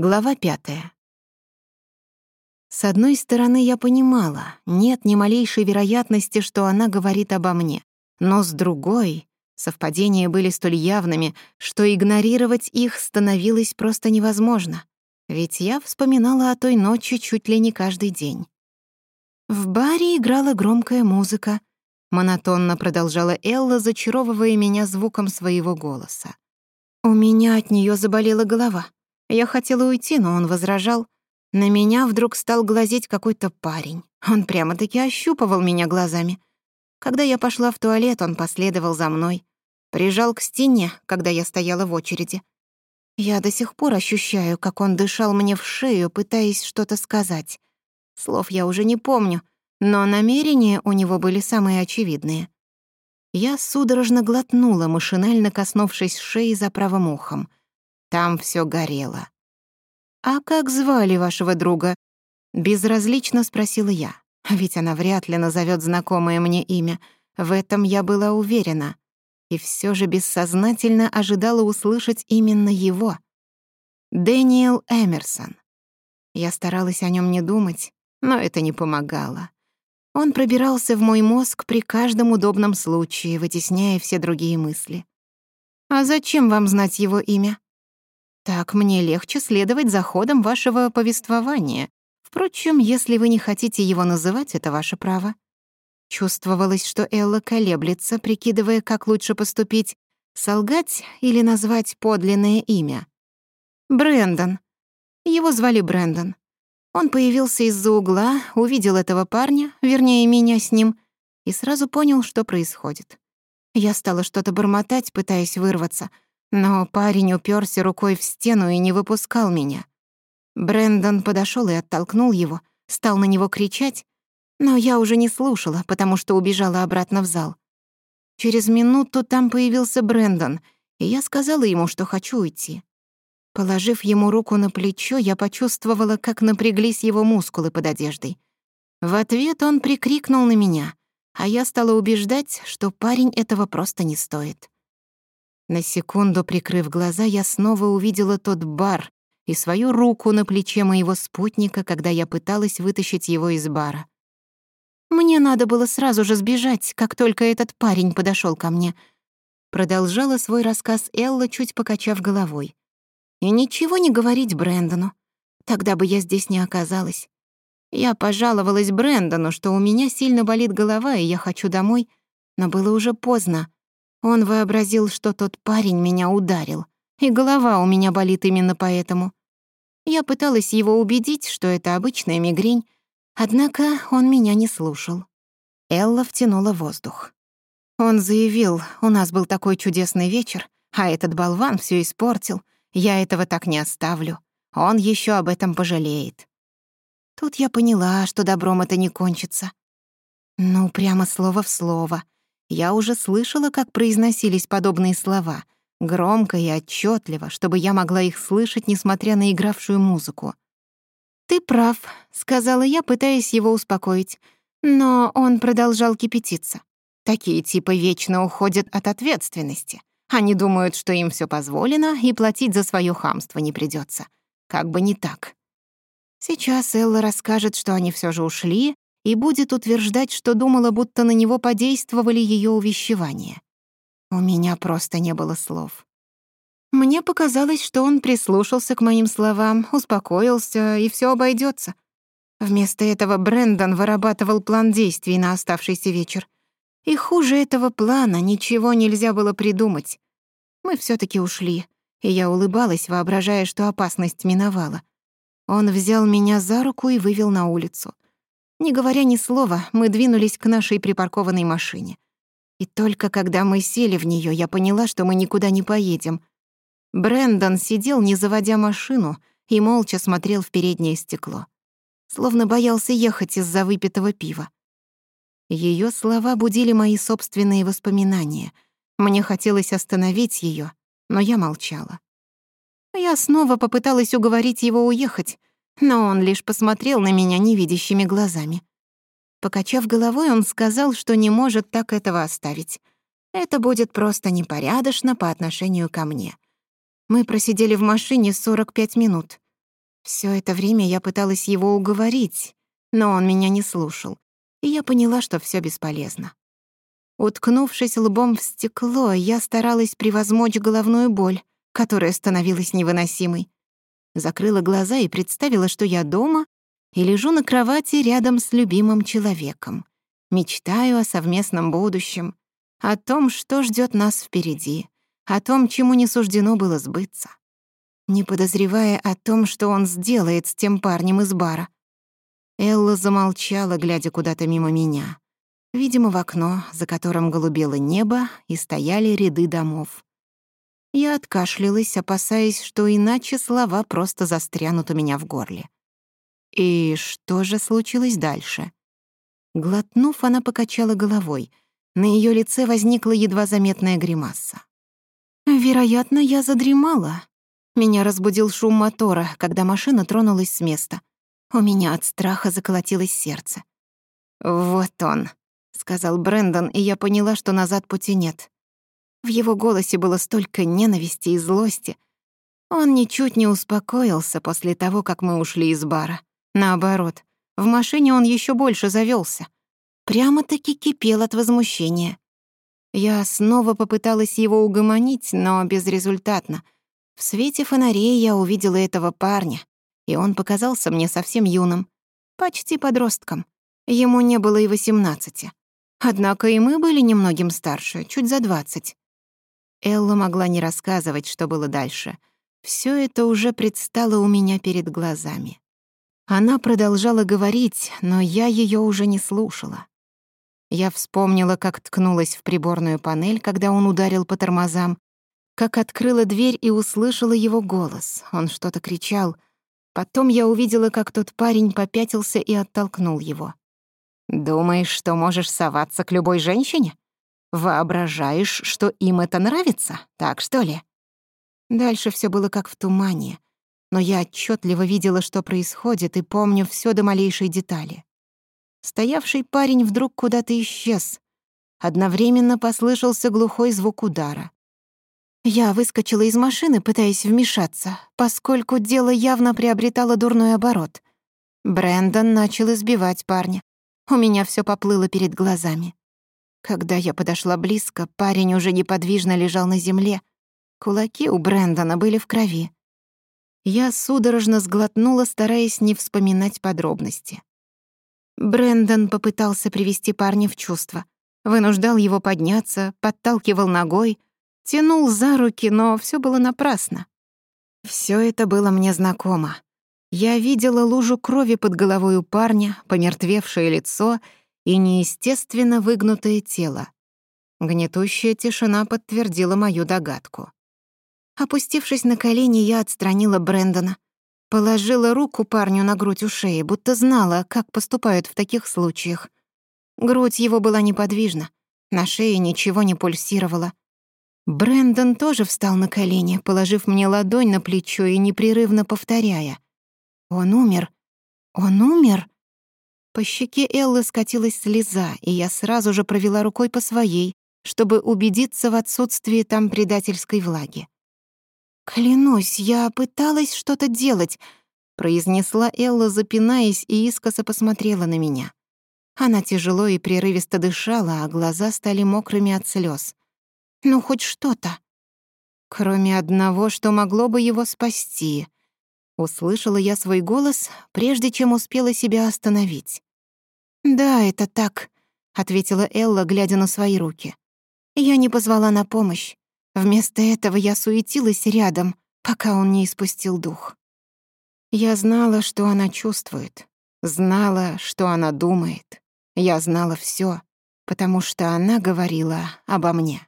Глава пятая. С одной стороны, я понимала, нет ни малейшей вероятности, что она говорит обо мне. Но с другой, совпадения были столь явными, что игнорировать их становилось просто невозможно. Ведь я вспоминала о той ночи чуть ли не каждый день. В баре играла громкая музыка. Монотонно продолжала Элла, зачаровывая меня звуком своего голоса. У меня от нее заболела голова. Я хотела уйти, но он возражал. На меня вдруг стал глазеть какой-то парень. Он прямо-таки ощупывал меня глазами. Когда я пошла в туалет, он последовал за мной. Прижал к стене, когда я стояла в очереди. Я до сих пор ощущаю, как он дышал мне в шею, пытаясь что-то сказать. Слов я уже не помню, но намерения у него были самые очевидные. Я судорожно глотнула, машинально коснувшись шеи за правым ухом — Там все горело. «А как звали вашего друга?» Безразлично спросила я. Ведь она вряд ли назовет знакомое мне имя. В этом я была уверена. И все же бессознательно ожидала услышать именно его. Дэниел Эмерсон. Я старалась о нем не думать, но это не помогало. Он пробирался в мой мозг при каждом удобном случае, вытесняя все другие мысли. «А зачем вам знать его имя?» Так мне легче следовать за ходом вашего повествования. Впрочем, если вы не хотите его называть, это ваше право. Чувствовалось, что Элла колеблется, прикидывая, как лучше поступить, солгать или назвать подлинное имя. Брендон. Его звали Брендон. Он появился из-за угла, увидел этого парня, вернее, меня с ним, и сразу понял, что происходит. Я стала что-то бормотать, пытаясь вырваться — но парень уперся рукой в стену и не выпускал меня. Брендон подошел и оттолкнул его, стал на него кричать, но я уже не слушала, потому что убежала обратно в зал. Через минуту там появился Брендон, и я сказала ему, что хочу уйти. Положив ему руку на плечо, я почувствовала, как напряглись его мускулы под одеждой. В ответ он прикрикнул на меня, а я стала убеждать, что парень этого просто не стоит. На секунду прикрыв глаза, я снова увидела тот бар и свою руку на плече моего спутника, когда я пыталась вытащить его из бара. «Мне надо было сразу же сбежать, как только этот парень подошел ко мне», продолжала свой рассказ Элла, чуть покачав головой. «И ничего не говорить Брэндону. Тогда бы я здесь не оказалась. Я пожаловалась Брэндону, что у меня сильно болит голова, и я хочу домой, но было уже поздно. Он вообразил, что тот парень меня ударил, и голова у меня болит именно поэтому. Я пыталась его убедить, что это обычная мигрень, однако он меня не слушал. Элла втянула воздух. Он заявил, у нас был такой чудесный вечер, а этот болван все испортил, я этого так не оставлю, он еще об этом пожалеет. Тут я поняла, что добром это не кончится. Ну, прямо слово в слово — я уже слышала, как произносились подобные слова, громко и отчетливо, чтобы я могла их слышать, несмотря на игравшую музыку. «Ты прав», — сказала я, пытаясь его успокоить. Но он продолжал кипятиться. Такие типы вечно уходят от ответственности. Они думают, что им все позволено, и платить за свое хамство не придется. Как бы не так. Сейчас Элла расскажет, что они все же ушли, и будет утверждать, что думала, будто на него подействовали ее увещевания. У меня просто не было слов. Мне показалось, что он прислушался к моим словам, успокоился, и все обойдется. Вместо этого Брэндон вырабатывал план действий на оставшийся вечер. И хуже этого плана ничего нельзя было придумать. Мы все таки ушли, и я улыбалась, воображая, что опасность миновала. Он взял меня за руку и вывел на улицу — не говоря ни слова, мы двинулись к нашей припаркованной машине. И только когда мы сели в нее, я поняла, что мы никуда не поедем. Брэндон сидел, не заводя машину, и молча смотрел в переднее стекло. Словно боялся ехать из-за выпитого пива. Ее слова будили мои собственные воспоминания. Мне хотелось остановить ее, но я молчала. Я снова попыталась уговорить его уехать, но он лишь посмотрел на меня невидящими глазами. Покачав головой, он сказал, что не может так этого оставить. Это будет просто непорядочно по отношению ко мне. Мы просидели в машине 45 минут. Всё это время я пыталась его уговорить, но он меня не слушал, и я поняла, что всё бесполезно. Уткнувшись лбом в стекло, я старалась превозмочь головную боль, которая становилась невыносимой закрыла глаза и представила, что я дома и лежу на кровати рядом с любимым человеком. Мечтаю о совместном будущем, о том, что ждёт нас впереди, о том, чему не суждено было сбыться. Не подозревая о том, что он сделает с тем парнем из бара. Элла замолчала, глядя куда-то мимо меня. Видимо, в окно, за которым голубело небо, и стояли ряды домов. Я откашлялась, опасаясь, что иначе слова просто застрянут у меня в горле. И что же случилось дальше? Глотнув, она покачала головой. На ее лице возникла едва заметная гримаса. Вероятно, я задремала. Меня разбудил шум мотора, когда машина тронулась с места. У меня от страха заколотилось сердце. «Вот он», — сказал Брэндон, и я поняла, что назад пути нет. В В его голосе было столько ненависти и злости. Он ничуть не успокоился после того, как мы ушли из бара. Наоборот, в машине он еще больше завелся. Прямо-таки кипел от возмущения. Я снова попыталась его угомонить, но безрезультатно. В свете фонарей я увидела этого парня, и он показался мне совсем юным, почти подростком. Ему не было и восемнадцати. Однако и мы были немногим старше, чуть за двадцать. Элла могла не рассказывать, что было дальше. Всё это уже предстало у меня перед глазами. Она продолжала говорить, но я её уже не слушала. Я вспомнила, как ткнулась в приборную панель, когда он ударил по тормозам, как открыла дверь и услышала его голос. Он что-то кричал. Потом я увидела, как тот парень попятился и оттолкнул его. «Думаешь, что можешь соваться к любой женщине?» воображаешь, что им это нравится, так что ли?» Дальше все было как в тумане, но я отчетливо видела, что происходит, и помню все до малейшей детали. Стоявший парень вдруг куда-то исчез. Одновременно послышался глухой звук удара. Я выскочила из машины, пытаясь вмешаться, поскольку дело явно приобретало дурной оборот. Брендон начал избивать парня. У меня все поплыло перед глазами. Когда я подошла близко, парень уже неподвижно лежал на земле. Кулаки у Брэндона были в крови. Я судорожно сглотнула, стараясь не вспоминать подробности. Брэндон попытался привести парня в чувство. Вынуждал его подняться, подталкивал ногой, тянул за руки, но все было напрасно. Все это было мне знакомо. Я видела лужу крови под головой у парня, помертвевшее лицо — и неестественно выгнутое тело. Гнетущая тишина подтвердила мою догадку. Опустившись на колени, я отстранила Брэндона. Положила руку парню на грудь у шеи, будто знала, как поступают в таких случаях. Грудь его была неподвижна, на шее ничего не пульсировало. Брэндон тоже встал на колени, положив мне ладонь на плечо и непрерывно повторяя. «Он умер! Он умер!» По щеке Эллы скатилась слеза, и я сразу же провела рукой по своей, чтобы убедиться в отсутствии там предательской влаги. «Клянусь, я пыталась что-то делать», — произнесла Элла, запинаясь, и искоса посмотрела на меня. Она тяжело и прерывисто дышала, а глаза стали мокрыми от слез. «Ну, хоть что-то». Кроме одного, что могло бы его спасти. Услышала я свой голос, прежде чем успела себя остановить. «Да, это так», — ответила Элла, глядя на свои руки. Я не позвала на помощь. Вместо этого я суетилась рядом, пока он не испустил дух. Я знала, что она чувствует. Знала, что она думает. Я знала всё, потому что она говорила обо мне.